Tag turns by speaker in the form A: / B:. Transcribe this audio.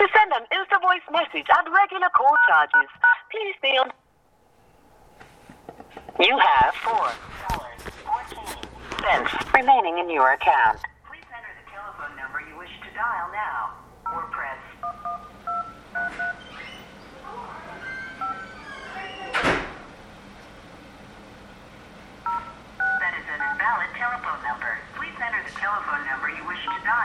A: To send an Insta voice message at regular call charges, please be on. You have four cents cents remaining in your account. Please enter the telephone number you wish to dial now, or press. That is an invalid telephone number. Please enter the telephone number you wish to dial.